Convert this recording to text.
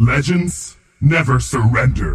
Legends never surrender.